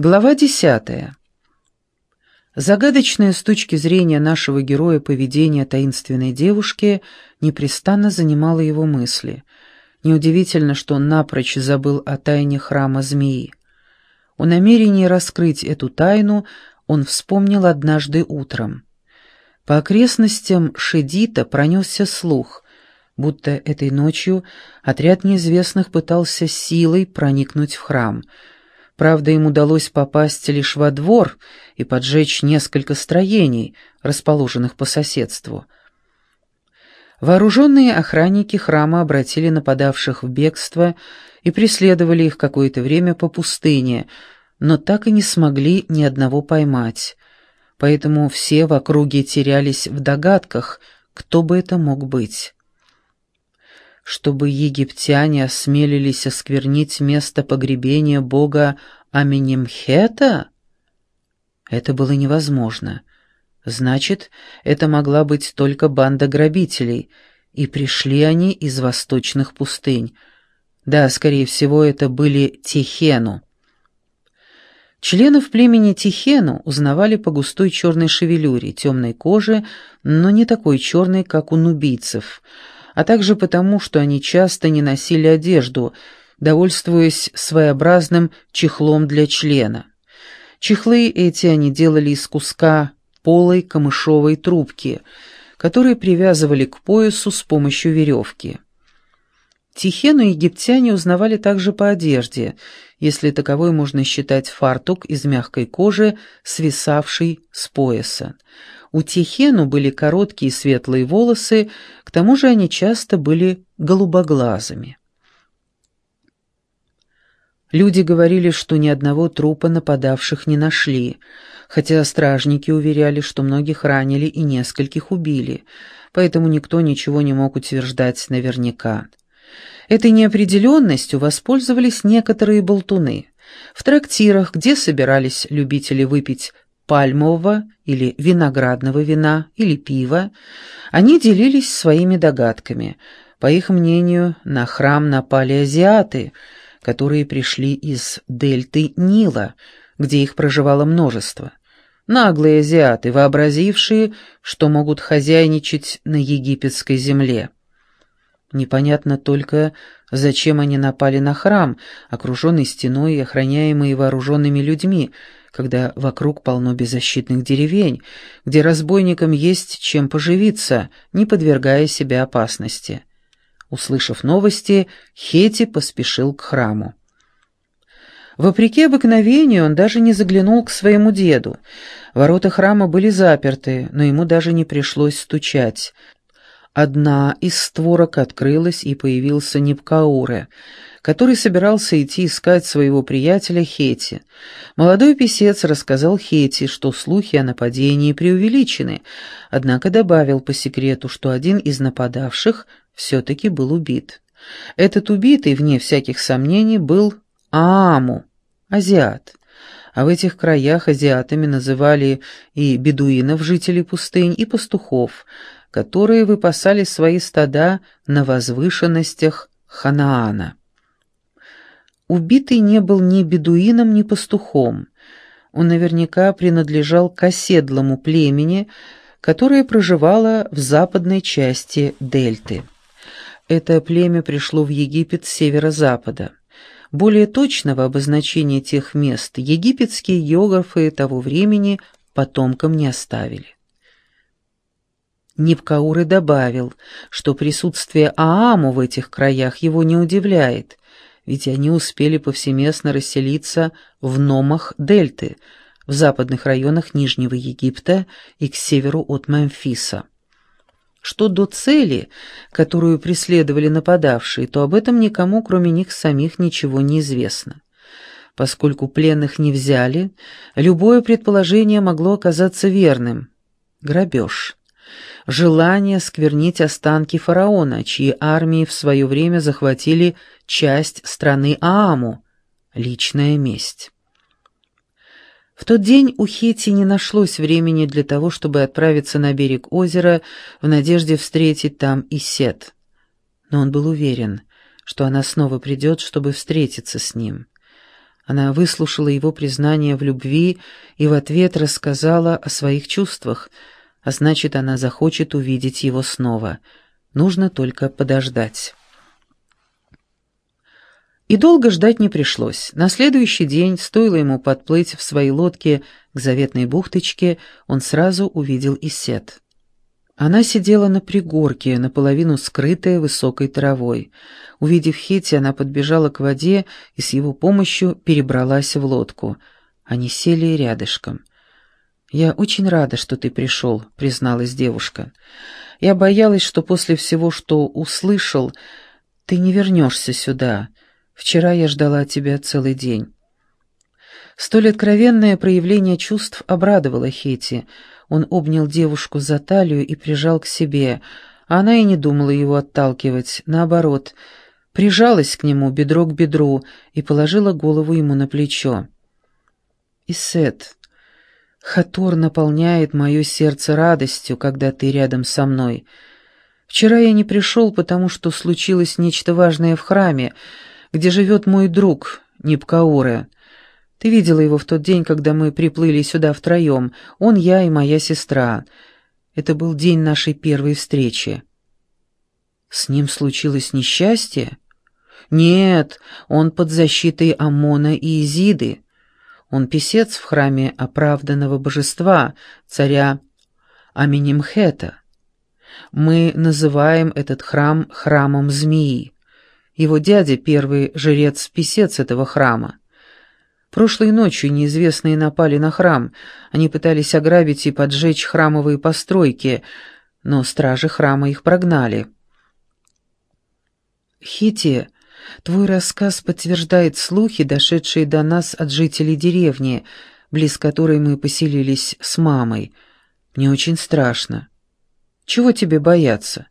Глава десятая. Загадочное с точки зрения нашего героя поведение таинственной девушки непрестанно занимало его мысли. Неудивительно, что он напрочь забыл о тайне храма змеи. О намерении раскрыть эту тайну он вспомнил однажды утром. По окрестностям Шедита пронесся слух, будто этой ночью отряд неизвестных пытался силой проникнуть в храм — Правда, им удалось попасть лишь во двор и поджечь несколько строений, расположенных по соседству. Вооруженные охранники храма обратили нападавших в бегство и преследовали их какое-то время по пустыне, но так и не смогли ни одного поймать. Поэтому все в округе терялись в догадках, кто бы это мог быть чтобы египтяне осмелились осквернить место погребения бога Аменемхета? Это было невозможно. Значит, это могла быть только банда грабителей, и пришли они из восточных пустынь. Да, скорее всего, это были Тихену. Членов племени Тихену узнавали по густой черной шевелюре, темной коже, но не такой черной, как у нубийцев — а также потому, что они часто не носили одежду, довольствуясь своеобразным чехлом для члена. Чехлы эти они делали из куска полой камышовой трубки, которые привязывали к поясу с помощью веревки. Тихену египтяне узнавали также по одежде, если таковой можно считать фартук из мягкой кожи, свисавший с пояса. У Тихену были короткие светлые волосы, к тому же они часто были голубоглазыми. Люди говорили, что ни одного трупа нападавших не нашли, хотя стражники уверяли, что многих ранили и нескольких убили, поэтому никто ничего не мог утверждать наверняка. Этой неопределенностью воспользовались некоторые болтуны. В трактирах, где собирались любители выпить пальмового или виноградного вина или пива, они делились своими догадками. По их мнению, на храм напали азиаты, которые пришли из дельты Нила, где их проживало множество. Наглые азиаты, вообразившие, что могут хозяйничать на египетской земле. Непонятно только, зачем они напали на храм, окруженный стеной и охраняемый вооруженными людьми, когда вокруг полно беззащитных деревень, где разбойникам есть чем поживиться, не подвергая себя опасности. Услышав новости, Хети поспешил к храму. Вопреки обыкновению он даже не заглянул к своему деду. Ворота храма были заперты, но ему даже не пришлось стучать. Одна из створок открылась, и появился Непкауре, который собирался идти искать своего приятеля Хети. Молодой писец рассказал Хети, что слухи о нападении преувеличены, однако добавил по секрету, что один из нападавших все-таки был убит. Этот убитый, вне всяких сомнений, был Ааму, азиат. А в этих краях азиатами называли и бедуинов, жителей пустынь, и пастухов – которые выпасали свои стада на возвышенностях Ханаана. Убитый не был ни бедуином, ни пастухом. Он наверняка принадлежал к оседлому племени, которое проживало в западной части дельты. Это племя пришло в Египет с северо-запада. Более точного обозначения тех мест египетские географы того времени потомкам не оставили. Нипкауры добавил, что присутствие Ааму в этих краях его не удивляет, ведь они успели повсеместно расселиться в Номах Дельты, в западных районах Нижнего Египта и к северу от Мемфиса. Что до цели, которую преследовали нападавшие, то об этом никому, кроме них самих, ничего не известно. Поскольку пленных не взяли, любое предположение могло оказаться верным. Грабеж желание сквернить останки фараона, чьи армии в свое время захватили часть страны Ааму, личная месть. В тот день у Хети не нашлось времени для того, чтобы отправиться на берег озера в надежде встретить там Исет. Но он был уверен, что она снова придет, чтобы встретиться с ним. Она выслушала его признание в любви и в ответ рассказала о своих чувствах, а значит, она захочет увидеть его снова. Нужно только подождать. И долго ждать не пришлось. На следующий день, стоило ему подплыть в своей лодке к заветной бухточке, он сразу увидел Исет. Она сидела на пригорке, наполовину скрытая высокой травой. Увидев Хетти, она подбежала к воде и с его помощью перебралась в лодку. Они сели рядышком. «Я очень рада, что ты пришел», — призналась девушка. «Я боялась, что после всего, что услышал, ты не вернешься сюда». Вчера я ждала тебя целый день». Столь откровенное проявление чувств обрадовало Хети. Он обнял девушку за талию и прижал к себе, она и не думала его отталкивать, наоборот, прижалась к нему бедро к бедру и положила голову ему на плечо. «Исет, Хатор наполняет мое сердце радостью, когда ты рядом со мной. Вчера я не пришел, потому что случилось нечто важное в храме, где живет мой друг Нипкауре. Ты видела его в тот день, когда мы приплыли сюда втроем, он, я и моя сестра. Это был день нашей первой встречи. С ним случилось несчастье? Нет, он под защитой Амона и Изиды. Он писец в храме оправданного божества, царя Аминимхета. Мы называем этот храм храмом змеи. Его дядя — первый жрец-писец этого храма. Прошлой ночью неизвестные напали на храм. Они пытались ограбить и поджечь храмовые постройки, но стражи храма их прогнали. Хити, твой рассказ подтверждает слухи, дошедшие до нас от жителей деревни, близ которой мы поселились с мамой. Мне очень страшно. Чего тебе бояться?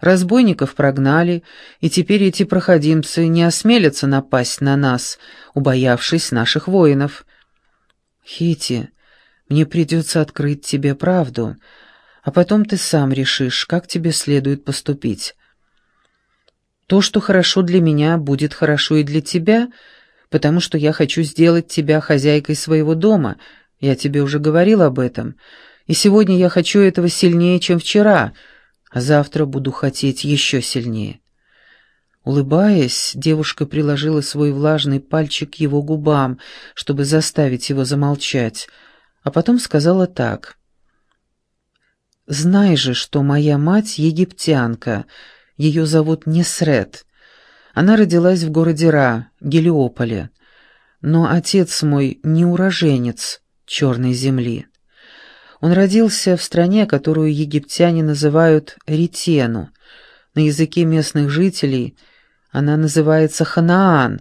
Разбойников прогнали, и теперь эти проходимцы не осмелятся напасть на нас, убоявшись наших воинов. Хити, мне придется открыть тебе правду, а потом ты сам решишь, как тебе следует поступить. То, что хорошо для меня, будет хорошо и для тебя, потому что я хочу сделать тебя хозяйкой своего дома, я тебе уже говорил об этом, и сегодня я хочу этого сильнее, чем вчера — завтра буду хотеть еще сильнее. Улыбаясь, девушка приложила свой влажный пальчик к его губам, чтобы заставить его замолчать, а потом сказала так. «Знай же, что моя мать египтянка, ее зовут Несрет. Она родилась в городе Ра, Гелиополе, но отец мой не уроженец черной земли». Он родился в стране, которую египтяне называют Ритену. На языке местных жителей она называется Ханаан.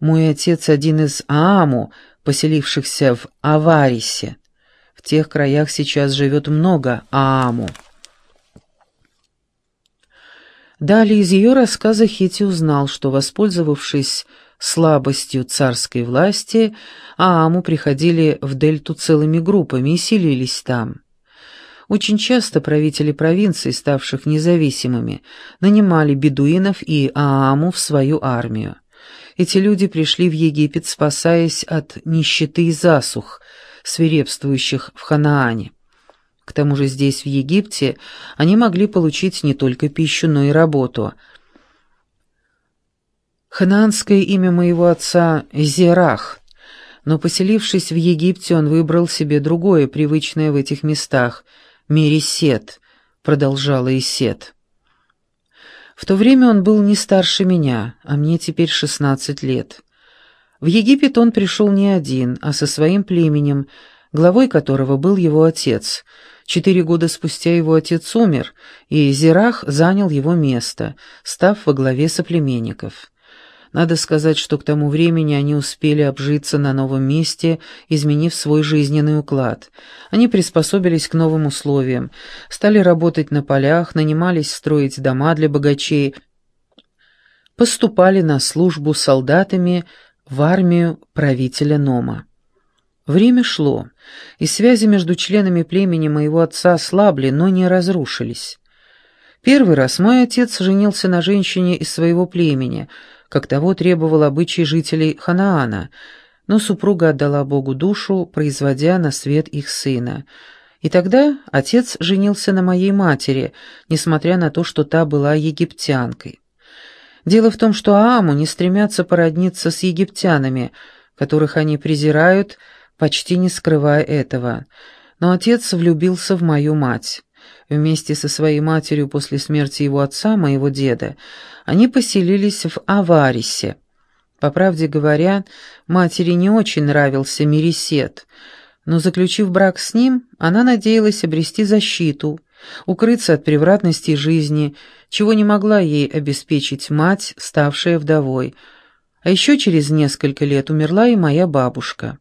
Мой отец один из Ааму, поселившихся в Аварисе. В тех краях сейчас живет много Ааму. Далее из ее рассказа Хити узнал, что, воспользовавшись слабостью царской власти, Ааму приходили в дельту целыми группами и селились там. Очень часто правители провинций, ставших независимыми, нанимали бедуинов и Ааму в свою армию. Эти люди пришли в Египет, спасаясь от нищеты и засух, свирепствующих в Ханаане. К тому же здесь, в Египте, они могли получить не только пищу, но и работу – Ханаанское имя моего отца — Зерах, но, поселившись в Египте, он выбрал себе другое, привычное в этих местах — Мересет, продолжала Исет. В то время он был не старше меня, а мне теперь шестнадцать лет. В Египет он пришел не один, а со своим племенем, главой которого был его отец. Четыре года спустя его отец умер, и Зерах занял его место, став во главе соплеменников. Надо сказать, что к тому времени они успели обжиться на новом месте, изменив свой жизненный уклад. Они приспособились к новым условиям, стали работать на полях, нанимались строить дома для богачей, поступали на службу солдатами в армию правителя Нома. Время шло, и связи между членами племени моего отца слабли, но не разрушились. Первый раз мой отец женился на женщине из своего племени — как того требовал обычай жителей Ханаана. но супруга отдала Богу душу, производя на свет их сына. И тогда отец женился на моей матери, несмотря на то, что та была египтянкой. Дело в том, что Ааму не стремятся породниться с египтянами, которых они презирают, почти не скрывая этого. Но отец влюбился в мою мать. Вместе со своей матерью после смерти его отца, моего деда, они поселились в Аварисе. По правде говоря, матери не очень нравился Мересет, но, заключив брак с ним, она надеялась обрести защиту, укрыться от превратности жизни, чего не могла ей обеспечить мать, ставшая вдовой. А еще через несколько лет умерла и моя бабушка.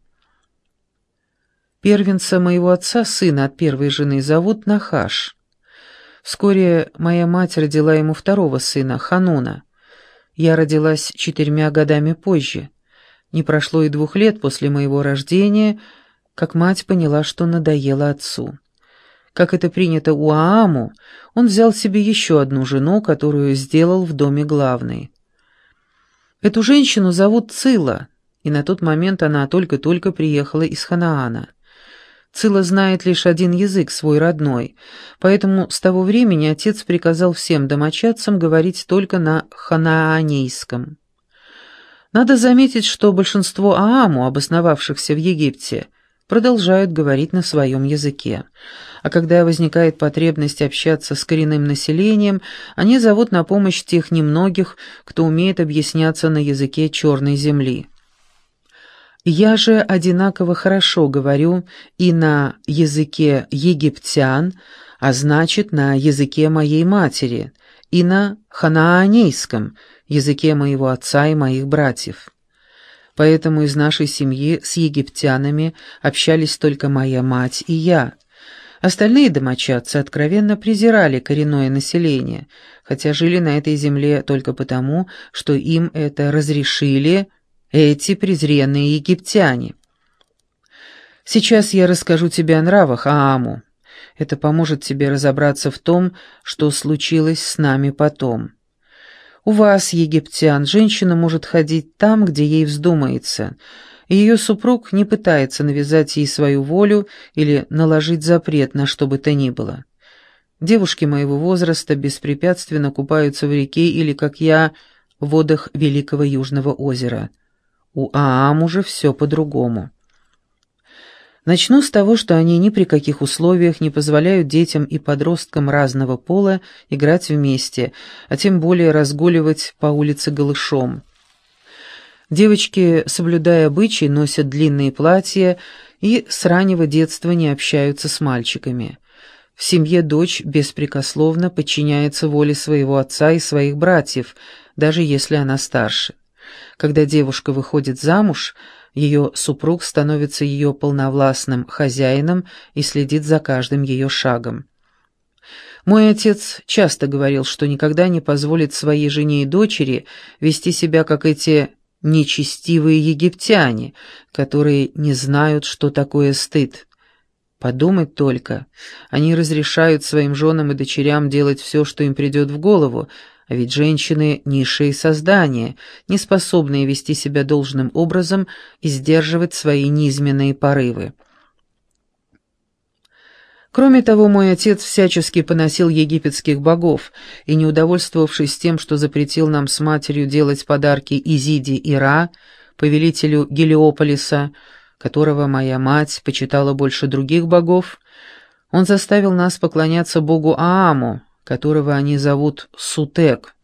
Первенца моего отца, сына от первой жены, зовут Нахаш. Вскоре моя мать родила ему второго сына, Хануна. Я родилась четырьмя годами позже. Не прошло и двух лет после моего рождения, как мать поняла, что надоела отцу. Как это принято у Ааму, он взял себе еще одну жену, которую сделал в доме главной. Эту женщину зовут Цила, и на тот момент она только-только приехала из Ханаана. Цила знает лишь один язык, свой родной, поэтому с того времени отец приказал всем домочадцам говорить только на ханаанейском. Надо заметить, что большинство Ааму, обосновавшихся в Египте, продолжают говорить на своем языке. А когда возникает потребность общаться с коренным населением, они зовут на помощь тех немногих, кто умеет объясняться на языке черной земли. Я же одинаково хорошо говорю и на языке египтян, а значит, на языке моей матери, и на ханаанейском, языке моего отца и моих братьев. Поэтому из нашей семьи с египтянами общались только моя мать и я. Остальные домочадцы откровенно презирали коренное население, хотя жили на этой земле только потому, что им это разрешили – эти презренные египтяне. Сейчас я расскажу тебе о нравах Ааму. Это поможет тебе разобраться в том, что случилось с нами потом. У вас, египтян, женщина может ходить там, где ей вздумается, и ее супруг не пытается навязать ей свою волю или наложить запрет на что бы то ни было. Девушки моего возраста беспрепятственно купаются в реке или, как я, в водах Великого Южного озера – у Ааму же все по-другому. Начну с того, что они ни при каких условиях не позволяют детям и подросткам разного пола играть вместе, а тем более разгуливать по улице голышом. Девочки, соблюдая обычаи, носят длинные платья и с раннего детства не общаются с мальчиками. В семье дочь беспрекословно подчиняется воле своего отца и своих братьев, даже если она старше. Когда девушка выходит замуж, ее супруг становится ее полновластным хозяином и следит за каждым ее шагом. Мой отец часто говорил, что никогда не позволит своей жене и дочери вести себя, как эти нечестивые египтяне, которые не знают, что такое стыд. Подумать только, они разрешают своим женам и дочерям делать все, что им придет в голову, ведь женщины — низшие создания, не способные вести себя должным образом и сдерживать свои низменные порывы. Кроме того, мой отец всячески поносил египетских богов и, не удовольствовавшись тем, что запретил нам с матерью делать подарки Изиде и Ра, повелителю Гелиополиса, которого моя мать почитала больше других богов, он заставил нас поклоняться богу Ааму, которого они зовут Сутек.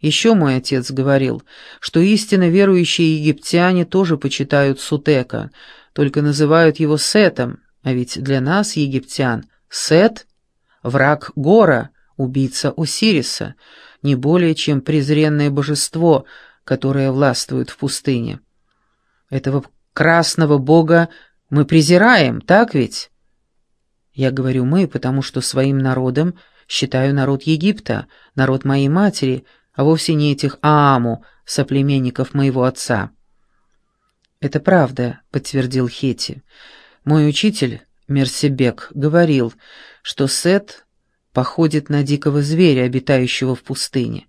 Еще мой отец говорил, что истинно верующие египтяне тоже почитают Сутека, только называют его Сетом, а ведь для нас, египтян, Сет — враг Гора, убийца Осириса, не более чем презренное божество, которое властвует в пустыне. Этого красного бога мы презираем, так ведь? Я говорю «мы», потому что своим народом — Считаю народ Египта, народ моей матери, а вовсе не этих Ааму, соплеменников моего отца». «Это правда», — подтвердил Хети. «Мой учитель, Мерсебек, говорил, что Сет походит на дикого зверя, обитающего в пустыне.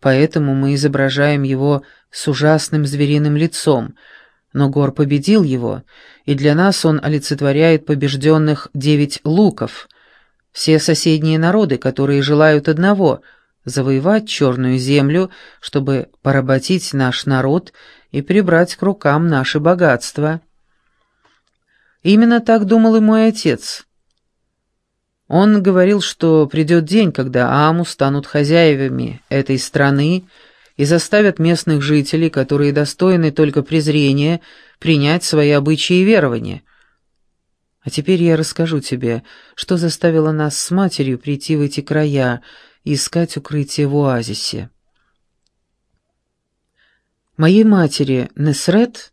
Поэтому мы изображаем его с ужасным звериным лицом, Но Гор победил его, и для нас он олицетворяет побежденных девять луков, все соседние народы, которые желают одного — завоевать черную землю, чтобы поработить наш народ и прибрать к рукам наши богатства. Именно так думал и мой отец. Он говорил, что придет день, когда Аму станут хозяевами этой страны и заставят местных жителей, которые достойны только презрения, принять свои обычаи и верования. А теперь я расскажу тебе, что заставило нас с матерью прийти в эти края и искать укрытие в оазисе. Моей матери Несрет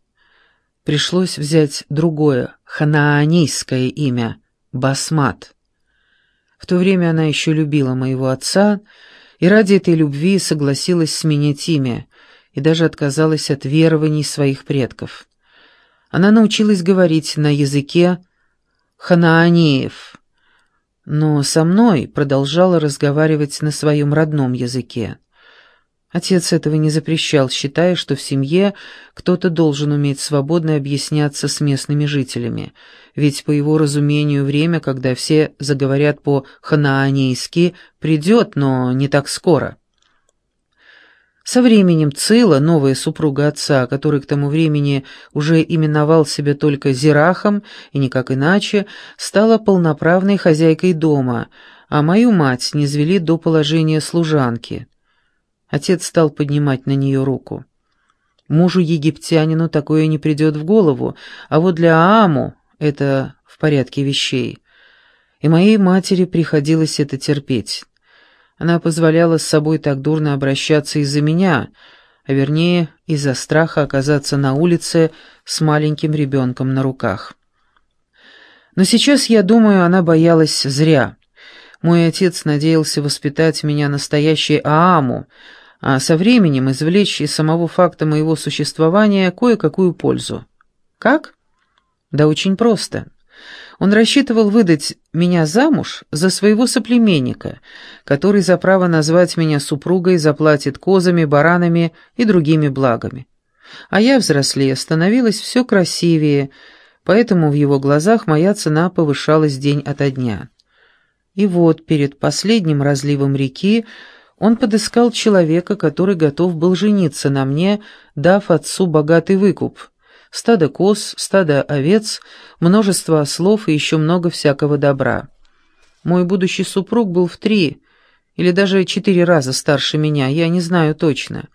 пришлось взять другое, ханаанийское имя — Басмат. В то время она еще любила моего отца, и ради этой любви согласилась сменить имя и даже отказалась от верований своих предков. Она научилась говорить на языке ханаанеев, но со мной продолжала разговаривать на своем родном языке. Отец этого не запрещал, считая, что в семье кто-то должен уметь свободно объясняться с местными жителями, ведь, по его разумению, время, когда все заговорят по-ханаанейски, придет, но не так скоро. Со временем Цила, новая супруга отца, который к тому времени уже именовал себя только Зирахом и никак иначе, стала полноправной хозяйкой дома, а мою мать низвели до положения служанки. Отец стал поднимать на нее руку. Мужу-египтянину такое не придет в голову, а вот для Ааму это в порядке вещей. И моей матери приходилось это терпеть. Она позволяла с собой так дурно обращаться из-за меня, а вернее, из-за страха оказаться на улице с маленьким ребенком на руках. Но сейчас, я думаю, она боялась зря. Мой отец надеялся воспитать меня настоящей Ааму, а со временем извлечь из самого факта моего существования кое-какую пользу. Как? Да очень просто. Он рассчитывал выдать меня замуж за своего соплеменника, который за право назвать меня супругой заплатит козами, баранами и другими благами. А я, взрослее, становилась все красивее, поэтому в его глазах моя цена повышалась день ото дня. И вот перед последним разливом реки он подыскал человека, который готов был жениться на мне, дав отцу богатый выкуп. Стадо коз, стадо овец, множество ослов и еще много всякого добра. Мой будущий супруг был в три или даже четыре раза старше меня, я не знаю точно.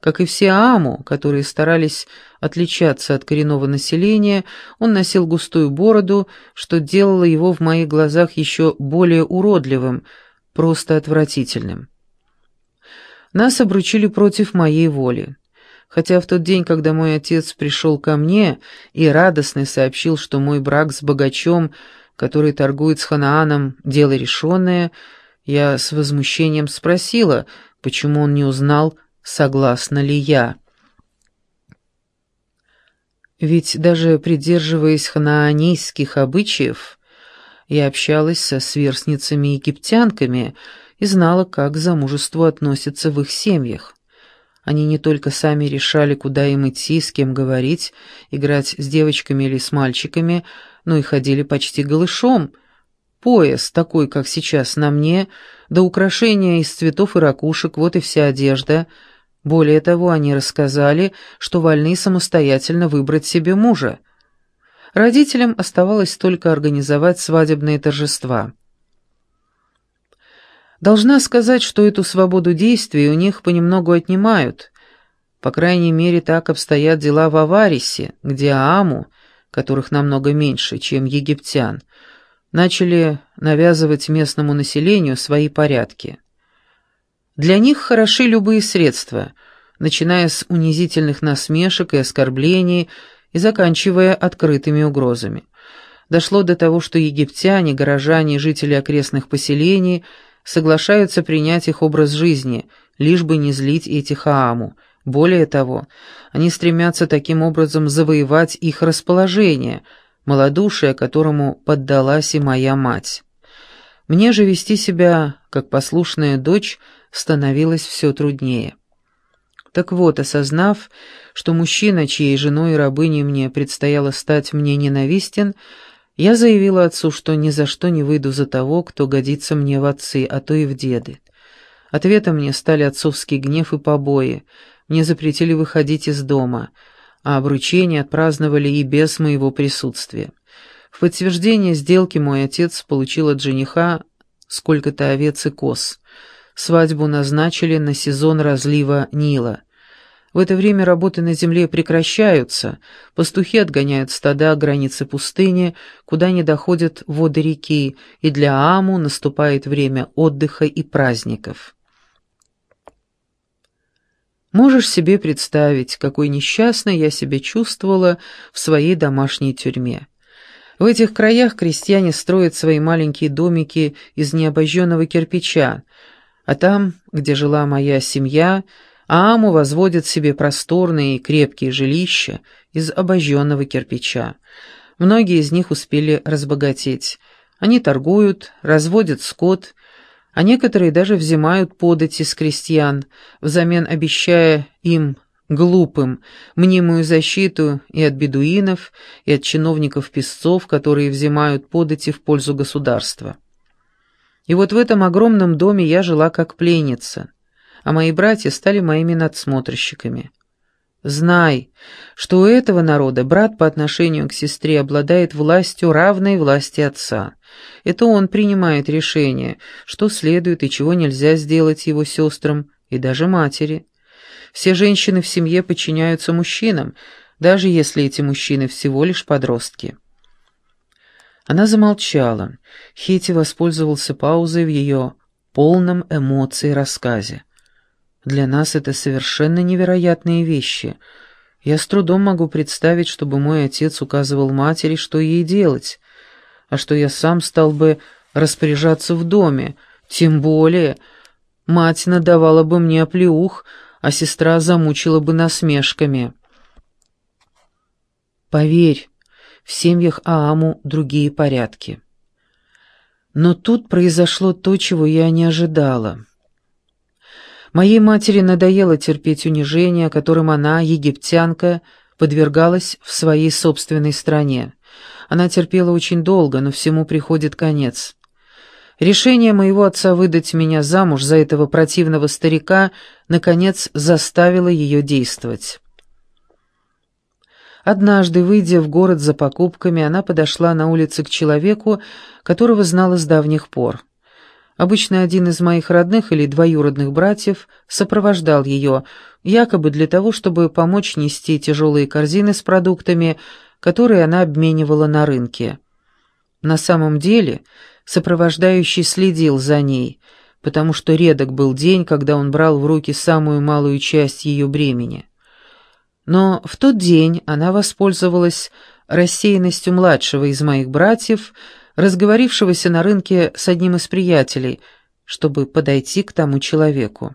Как и все Ааму, которые старались отличаться от коренного населения, он носил густую бороду, что делало его в моих глазах еще более уродливым, просто отвратительным. Нас обручили против моей воли. Хотя в тот день, когда мой отец пришел ко мне и радостно сообщил, что мой брак с богачом, который торгует с Ханааном, дело решенное, я с возмущением спросила, почему он не узнал, согласна ли я. Ведь даже придерживаясь ханаанийских обычаев, я общалась со сверстницами-египтянками, и знала, как к замужеству относятся в их семьях. Они не только сами решали, куда им идти, с кем говорить, играть с девочками или с мальчиками, но и ходили почти голышом. Пояс, такой, как сейчас на мне, да украшения из цветов и ракушек, вот и вся одежда. Более того, они рассказали, что вольны самостоятельно выбрать себе мужа. Родителям оставалось только организовать свадебные торжества. Должна сказать, что эту свободу действий у них понемногу отнимают. По крайней мере, так обстоят дела в Аварисе, где Ааму, которых намного меньше, чем египтян, начали навязывать местному населению свои порядки. Для них хороши любые средства, начиная с унизительных насмешек и оскорблений и заканчивая открытыми угрозами. Дошло до того, что египтяне, горожане жители окрестных поселений – соглашаются принять их образ жизни, лишь бы не злить этих Ааму. Более того, они стремятся таким образом завоевать их расположение, малодушие, которому поддалась и моя мать. Мне же вести себя, как послушная дочь, становилось все труднее. Так вот, осознав, что мужчина, чьей женой и рабыней мне предстояло стать мне ненавистен, я заявила отцу, что ни за что не выйду за того, кто годится мне в отцы, а то и в деды. Ответом мне стали отцовский гнев и побои. Мне запретили выходить из дома, а обручение отпраздновали и без моего присутствия. В подтверждение сделки мой отец получил от жениха сколько-то овец и коз. Свадьбу назначили на сезон разлива Нила. В это время работы на земле прекращаются, пастухи отгоняют стада к границе пустыни, куда не доходят воды реки, и для Аму наступает время отдыха и праздников. Можешь себе представить, какой несчастной я себя чувствовала в своей домашней тюрьме. В этих краях крестьяне строят свои маленькие домики из необожженного кирпича, а там, где жила моя семья, Ааму возводят себе просторные и крепкие жилища из обожженного кирпича. Многие из них успели разбогатеть. Они торгуют, разводят скот, а некоторые даже взимают подати с крестьян, взамен обещая им глупым, мнимую защиту и от бедуинов, и от чиновников-песцов, которые взимают подати в пользу государства. И вот в этом огромном доме я жила как пленница, а мои братья стали моими надсмотрщиками. Знай, что у этого народа брат по отношению к сестре обладает властью, равной власти отца. Это он принимает решение, что следует и чего нельзя сделать его сестрам и даже матери. Все женщины в семье подчиняются мужчинам, даже если эти мужчины всего лишь подростки. Она замолчала. Хити воспользовался паузой в ее полном эмоций рассказе. «Для нас это совершенно невероятные вещи. Я с трудом могу представить, чтобы мой отец указывал матери, что ей делать, а что я сам стал бы распоряжаться в доме, тем более мать надавала бы мне оплеух, а сестра замучила бы насмешками. Поверь, в семьях Ааму другие порядки. Но тут произошло то, чего я не ожидала. Моей матери надоело терпеть унижения, которым она, египтянка, подвергалась в своей собственной стране. Она терпела очень долго, но всему приходит конец. Решение моего отца выдать меня замуж за этого противного старика, наконец, заставило ее действовать. Однажды, выйдя в город за покупками, она подошла на улице к человеку, которого знала с давних пор. Обычно один из моих родных или двоюродных братьев сопровождал ее, якобы для того, чтобы помочь нести тяжелые корзины с продуктами, которые она обменивала на рынке. На самом деле Сопровождающий следил за ней, потому что редок был день, когда он брал в руки самую малую часть ее бремени. Но в тот день она воспользовалась рассеянностью младшего из моих братьев, разговорившегося на рынке с одним из приятелей, чтобы подойти к тому человеку.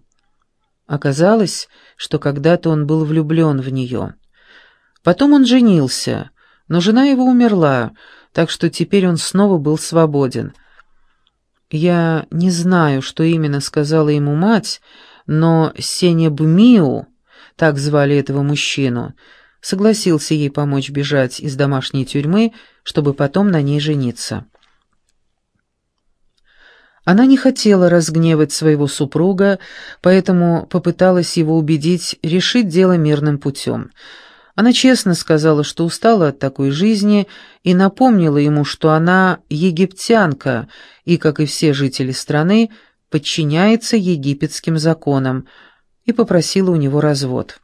Оказалось, что когда-то он был влюблен в нее. Потом он женился, но жена его умерла, так что теперь он снова был свободен. Я не знаю, что именно сказала ему мать, но Сенебмиу, так звали этого мужчину, согласился ей помочь бежать из домашней тюрьмы, чтобы потом на ней жениться. Она не хотела разгневать своего супруга, поэтому попыталась его убедить решить дело мирным путем — она честно сказала, что устала от такой жизни, и напомнила ему, что она египтянка и, как и все жители страны, подчиняется египетским законам, и попросила у него развод.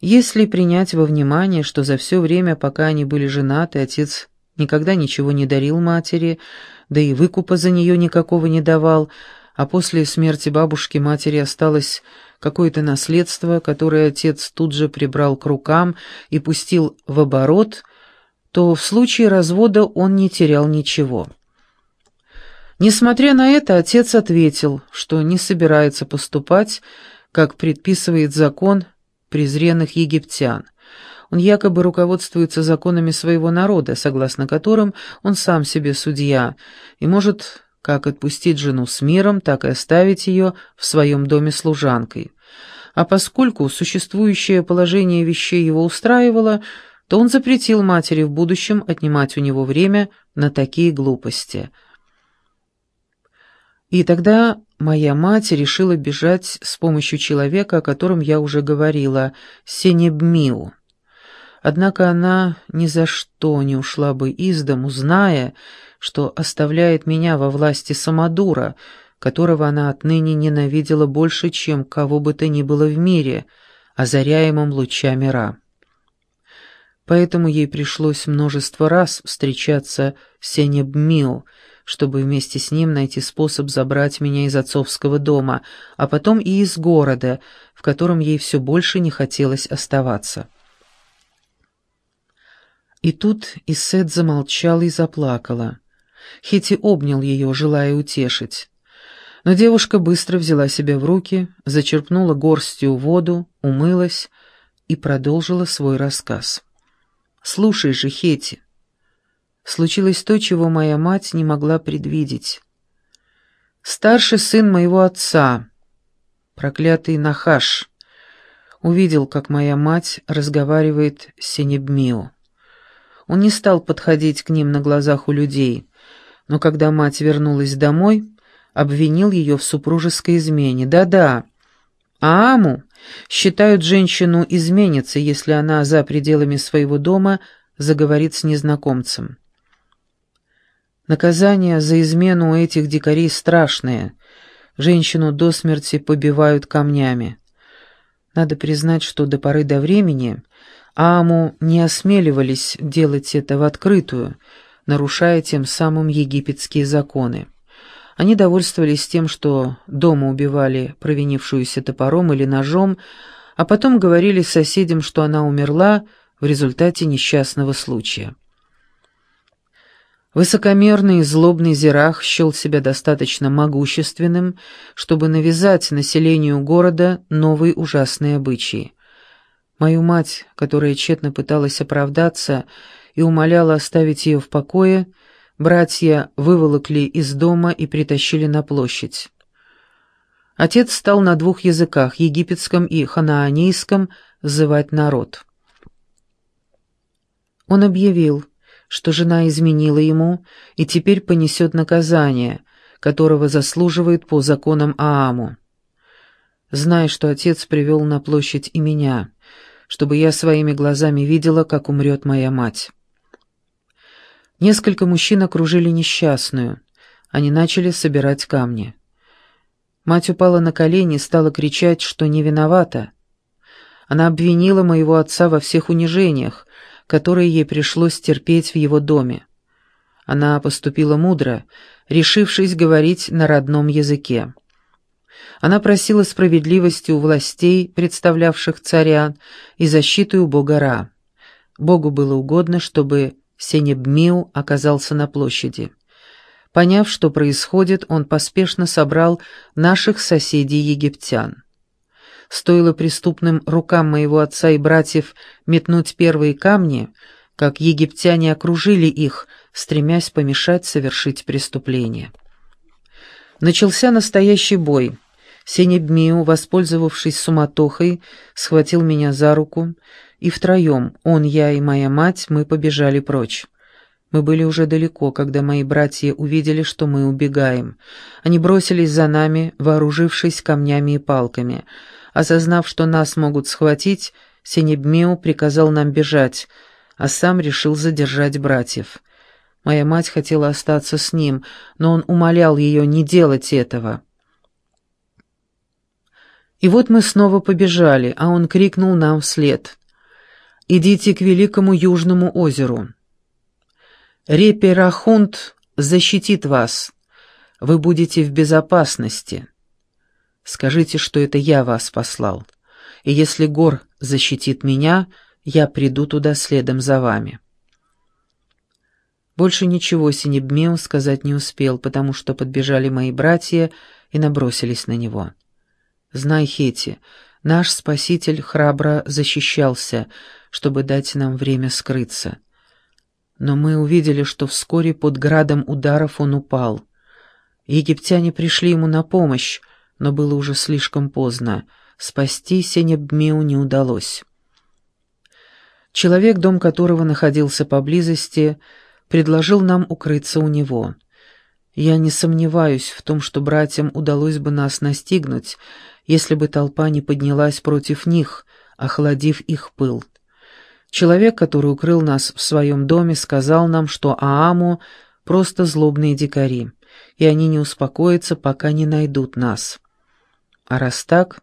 Если принять во внимание, что за все время, пока они были женаты, отец никогда ничего не дарил матери, да и выкупа за нее никакого не давал, а после смерти бабушки матери осталось какое-то наследство, которое отец тут же прибрал к рукам и пустил в оборот, то в случае развода он не терял ничего. Несмотря на это, отец ответил, что не собирается поступать, как предписывает закон презренных египтян. Он якобы руководствуется законами своего народа, согласно которым он сам себе судья, и может как отпустить жену с миром, так и оставить ее в своем доме служанкой. а поскольку существующее положение вещей его устраивало, то он запретил матери в будущем отнимать у него время на такие глупости. И тогда моя мать решила бежать с помощью человека, о котором я уже говорила, Сенебмиу. Однако она ни за что не ушла бы из дому, зная, что оставляет меня во власти самодура, которого она отныне ненавидела больше, чем кого бы то ни было в мире, озаряемым лучами Ра. Поэтому ей пришлось множество раз встречаться с Сенебмио, чтобы вместе с ним найти способ забрать меня из отцовского дома, а потом и из города, в котором ей все больше не хотелось оставаться. И тут Исет замолчала и заплакала. Хити обнял ее, желая утешить. Но девушка быстро взяла себя в руки, зачерпнула горстью воду, умылась и продолжила свой рассказ. «Слушай же, Хети, случилось то, чего моя мать не могла предвидеть. Старший сын моего отца, проклятый Нахаш, увидел, как моя мать разговаривает с Сенебмио. Он не стал подходить к ним на глазах у людей, но когда мать вернулась домой, обвинил ее в супружеской измене. Да-да, а Аму считают женщину изменницей, если она за пределами своего дома заговорит с незнакомцем. Наказание за измену у этих дикарей страшное. Женщину до смерти побивают камнями. Надо признать, что до поры до времени Аму не осмеливались делать это в открытую, нарушая тем самым египетские законы. Они довольствовались тем, что дома убивали провинившуюся топором или ножом, а потом говорили соседям, что она умерла в результате несчастного случая. Высокомерный и злобный Зирах счел себя достаточно могущественным, чтобы навязать населению города новые ужасные обычаи. Мою мать, которая тщетно пыталась оправдаться и умоляла оставить ее в покое, братья выволокли из дома и притащили на площадь. Отец стал на двух языках, египетском и ханаанейском, зывать народ. Он объявил, что жена изменила ему и теперь понесет наказание, которого заслуживает по законам Ааму. Зная, что отец привел на площадь и меня, чтобы я своими глазами видела, как умрет моя мать. Несколько мужчин окружили несчастную. Они начали собирать камни. Мать упала на колени и стала кричать, что не виновата. Она обвинила моего отца во всех унижениях, которые ей пришлось терпеть в его доме. Она поступила мудро, решившись говорить на родном языке. Она просила справедливости у властей, представлявших царя, и защиты у бога Ра. Богу было угодно, чтобы Сенебмиу оказался на площади. Поняв, что происходит, он поспешно собрал наших соседей-египтян. Стоило преступным рукам моего отца и братьев метнуть первые камни, как египтяне окружили их, стремясь помешать совершить преступление. Начался настоящий бой — Сенебмиу, воспользовавшись суматохой, схватил меня за руку, и втроем, он, я и моя мать, мы побежали прочь. Мы были уже далеко, когда мои братья увидели, что мы убегаем. Они бросились за нами, вооружившись камнями и палками. Осознав, что нас могут схватить, Сенебмиу приказал нам бежать, а сам решил задержать братьев. Моя мать хотела остаться с ним, но он умолял ее не делать этого. И вот мы снова побежали, а он крикнул нам вслед. «Идите к великому южному озеру. Реперахунт защитит вас. Вы будете в безопасности. Скажите, что это я вас послал. И если Гор защитит меня, я приду туда следом за вами». Больше ничего Синебмеу сказать не успел, потому что подбежали мои братья и набросились на него. Знай, Хети, наш спаситель храбро защищался, чтобы дать нам время скрыться. Но мы увидели, что вскоре под градом ударов он упал. Египтяне пришли ему на помощь, но было уже слишком поздно. спасти Сенебмиу не удалось. Человек, дом которого находился поблизости, предложил нам укрыться у него. Я не сомневаюсь в том, что братьям удалось бы нас настигнуть, если бы толпа не поднялась против них, охладив их пыл. Человек, который укрыл нас в своем доме, сказал нам, что Ааму — просто злобные дикари, и они не успокоятся, пока не найдут нас. А раз так,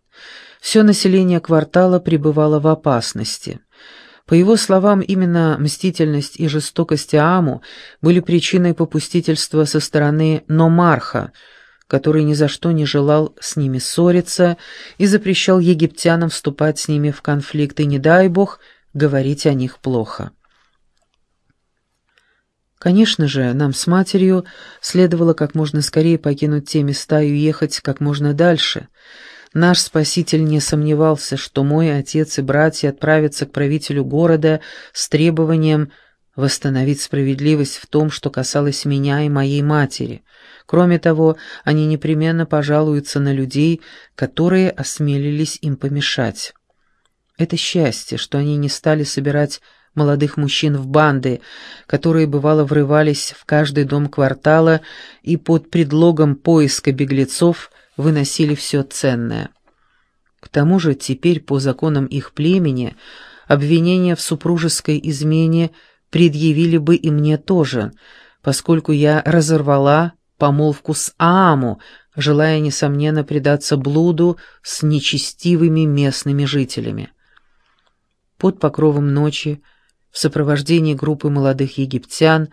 все население квартала пребывало в опасности. По его словам, именно мстительность и жестокость Ааму были причиной попустительства со стороны Номарха, который ни за что не желал с ними ссориться и запрещал египтянам вступать с ними в конфликт, и, не дай бог, говорить о них плохо. Конечно же, нам с матерью следовало как можно скорее покинуть те места и уехать как можно дальше. Наш спаситель не сомневался, что мой отец и братья отправятся к правителю города с требованием восстановить справедливость в том, что касалось меня и моей матери. Кроме того, они непременно пожалуются на людей, которые осмелились им помешать. Это счастье, что они не стали собирать молодых мужчин в банды, которые бывало врывались в каждый дом квартала и под предлогом поиска беглецов выносили все ценное. К тому же теперь по законам их племени обвинения в супружеской измене предъявили бы и мне тоже, поскольку я разорвала помолвку с Ааму, желая, несомненно, предаться блуду с нечестивыми местными жителями. Под покровом ночи в сопровождении группы молодых египтян,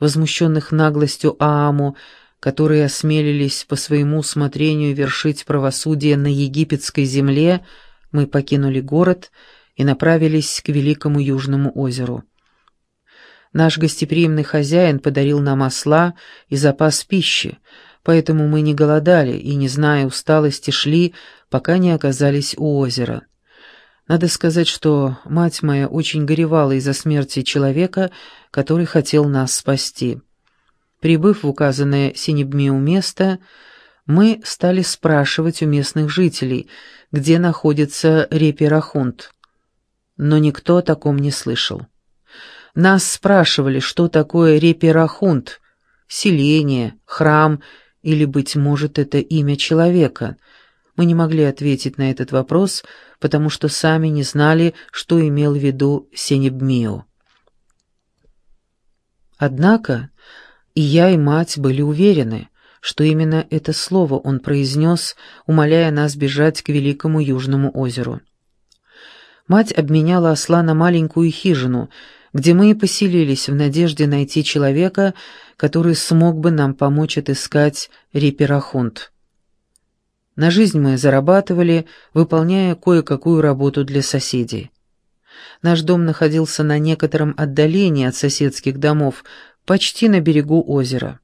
возмущенных наглостью Ааму, которые осмелились по своему усмотрению вершить правосудие на египетской земле, мы покинули город и направились к Великому Южному озеру. Наш гостеприимный хозяин подарил нам осла и запас пищи, поэтому мы не голодали и, не зная усталости, шли, пока не оказались у озера. Надо сказать, что мать моя очень горевала из-за смерти человека, который хотел нас спасти. Прибыв в указанное Синебмиу место, мы стали спрашивать у местных жителей, где находится Репирахунт. Но никто о таком не слышал. Нас спрашивали, что такое Репирахунт, селение, храм или, быть может, это имя человека. Мы не могли ответить на этот вопрос, потому что сами не знали, что имел в виду Сенебмио. Однако и я, и мать были уверены, что именно это слово он произнес, умоляя нас бежать к Великому Южному озеру. Мать обменяла осла на маленькую хижину, где мы и поселились в надежде найти человека, который смог бы нам помочь отыскать Реперахунт. На жизнь мы зарабатывали, выполняя кое-какую работу для соседей. Наш дом находился на некотором отдалении от соседских домов, почти на берегу озера.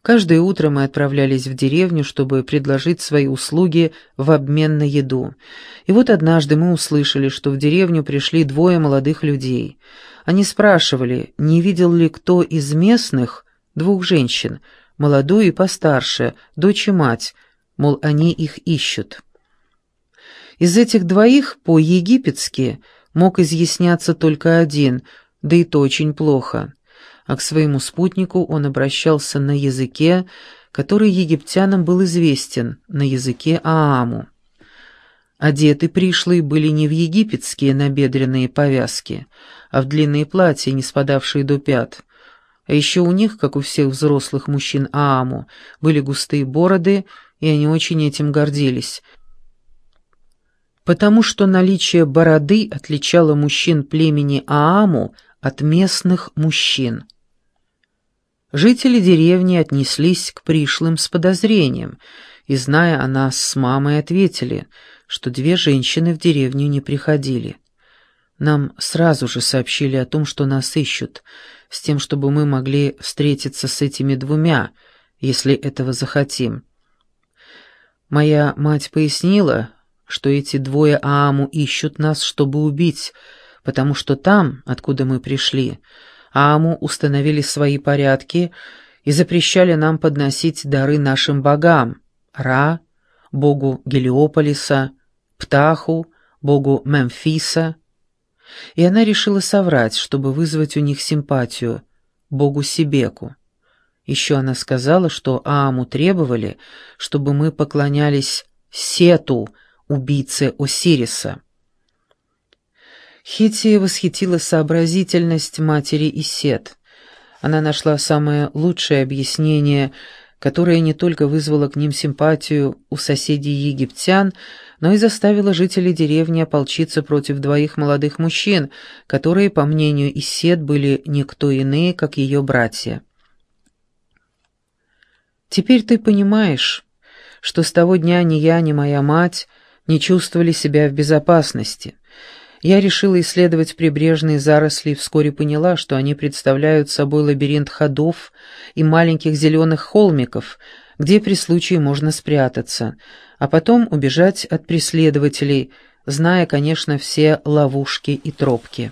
Каждое утро мы отправлялись в деревню, чтобы предложить свои услуги в обмен на еду. И вот однажды мы услышали, что в деревню пришли двое молодых людей. Они спрашивали, не видел ли кто из местных двух женщин, молодую и постарше, дочь и мать, мол, они их ищут. Из этих двоих по-египетски мог изъясняться только один, да и то очень плохо. А к своему спутнику он обращался на языке, который египтянам был известен, на языке Ааму. Одеты пришлые были не в египетские набедренные повязки, а в длинные платья, не спадавшие до пят. А еще у них, как у всех взрослых мужчин Ааму, были густые бороды и они очень этим гордились, потому что наличие бороды отличало мужчин племени Ааму от местных мужчин. Жители деревни отнеслись к пришлым с подозрением, и, зная о нас с мамой, ответили, что две женщины в деревню не приходили. Нам сразу же сообщили о том, что нас ищут, с тем, чтобы мы могли встретиться с этими двумя, если этого захотим. Моя мать пояснила, что эти двое Ааму ищут нас, чтобы убить, потому что там, откуда мы пришли, Ааму установили свои порядки и запрещали нам подносить дары нашим богам, Ра, богу Гелиополиса, Птаху, богу Мемфиса. И она решила соврать, чтобы вызвать у них симпатию, богу Сибеку. Еще она сказала, что Ааму требовали, чтобы мы поклонялись Сету, убийце Осириса. Хетия восхитила сообразительность матери Исет. Она нашла самое лучшее объяснение, которое не только вызвало к ним симпатию у соседей египтян, но и заставило жителей деревни ополчиться против двоих молодых мужчин, которые, по мнению Исет, были никто иные, как ее братья. «Теперь ты понимаешь, что с того дня ни я, ни моя мать не чувствовали себя в безопасности». Я решила исследовать прибрежные заросли и вскоре поняла, что они представляют собой лабиринт ходов и маленьких зеленых холмиков, где при случае можно спрятаться, а потом убежать от преследователей, зная, конечно, все ловушки и тропки.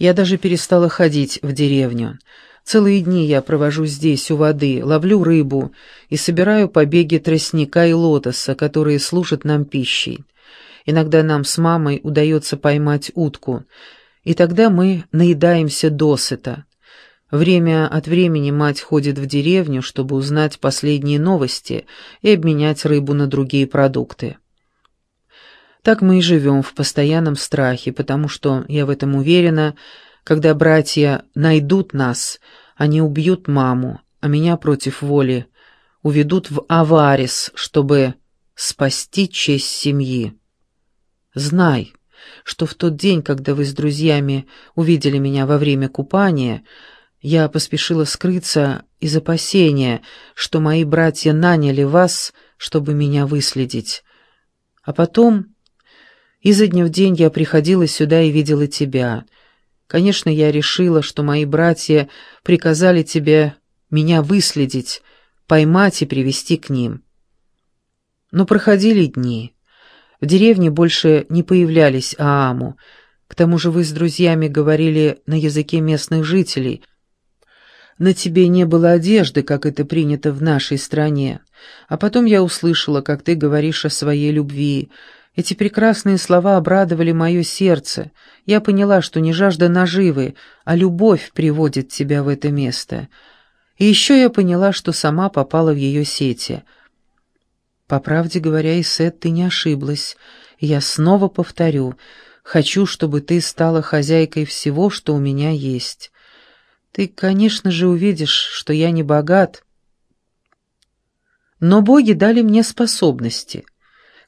Я даже перестала ходить в деревню. Целые дни я провожу здесь, у воды, ловлю рыбу и собираю побеги тростника и лотоса, которые служат нам пищей. Иногда нам с мамой удается поймать утку, и тогда мы наедаемся досыта. Время от времени мать ходит в деревню, чтобы узнать последние новости и обменять рыбу на другие продукты. Так мы и живем в постоянном страхе, потому что, я в этом уверена, когда братья найдут нас, они убьют маму, а меня против воли уведут в Аварис, чтобы спасти честь семьи. Знай, что в тот день, когда вы с друзьями увидели меня во время купания, я поспешила скрыться из опасения, что мои братья наняли вас, чтобы меня выследить. А потом, изо дня в день я приходила сюда и видела тебя. Конечно, я решила, что мои братья приказали тебе меня выследить, поймать и привести к ним. Но проходили дни, в деревне больше не появлялись Ааму. К тому же вы с друзьями говорили на языке местных жителей. На тебе не было одежды, как это принято в нашей стране. А потом я услышала, как ты говоришь о своей любви. Эти прекрасные слова обрадовали мое сердце. Я поняла, что не жажда наживы, а любовь приводит тебя в это место. И еще я поняла, что сама попала в ее сети — по правде говоря, Исет, ты не ошиблась. Я снова повторю, хочу, чтобы ты стала хозяйкой всего, что у меня есть. Ты, конечно же, увидишь, что я не богат, но боги дали мне способности,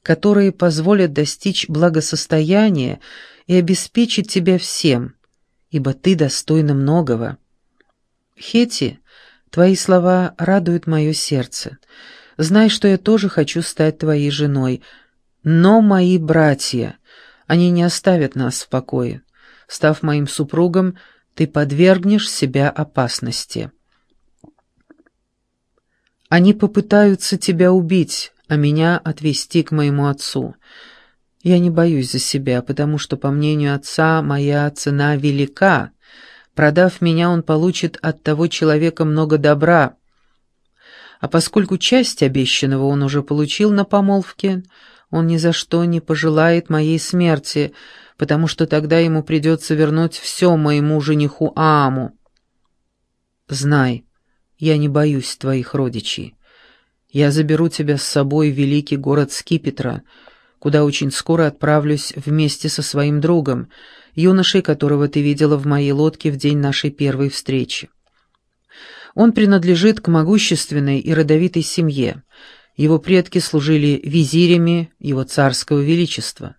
которые позволят достичь благосостояния и обеспечить тебя всем, ибо ты достойна многого. Хети, твои слова радуют мое сердце. Знай, что я тоже хочу стать твоей женой. Но мои братья, они не оставят нас в покое. Став моим супругом, ты подвергнешь себя опасности. Они попытаются тебя убить, а меня отвести к моему отцу. Я не боюсь за себя, потому что, по мнению отца, моя цена велика. Продав меня, он получит от того человека много добра, а поскольку часть обещанного он уже получил на помолвке, он ни за что не пожелает моей смерти, потому что тогда ему придется вернуть все моему жениху Ааму. Знай, я не боюсь твоих родичей. Я заберу тебя с собой в великий город Скипетра, куда очень скоро отправлюсь вместе со своим другом, юношей, которого ты видела в моей лодке в день нашей первой встречи. Он принадлежит к могущественной и родовитой семье. Его предки служили визирями его царского величества.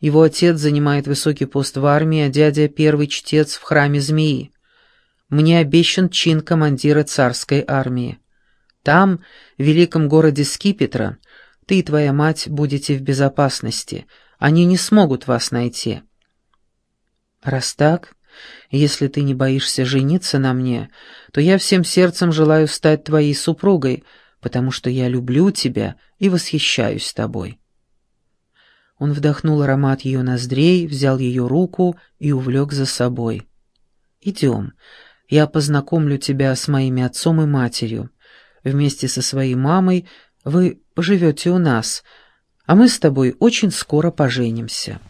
Его отец занимает высокий пост в армии, а дядя — первый чтец в храме змеи. Мне обещан чин командира царской армии. Там, в великом городе Скипетра, ты и твоя мать будете в безопасности. Они не смогут вас найти. Раз так, если ты не боишься жениться на мне, то я всем сердцем желаю стать твоей супругой, потому что я люблю тебя и восхищаюсь тобой». Он вдохнул аромат ее ноздрей, взял ее руку и увлек за собой. «Идем, я познакомлю тебя с моими отцом и матерью. Вместе со своей мамой вы поживете у нас, а мы с тобой очень скоро поженимся».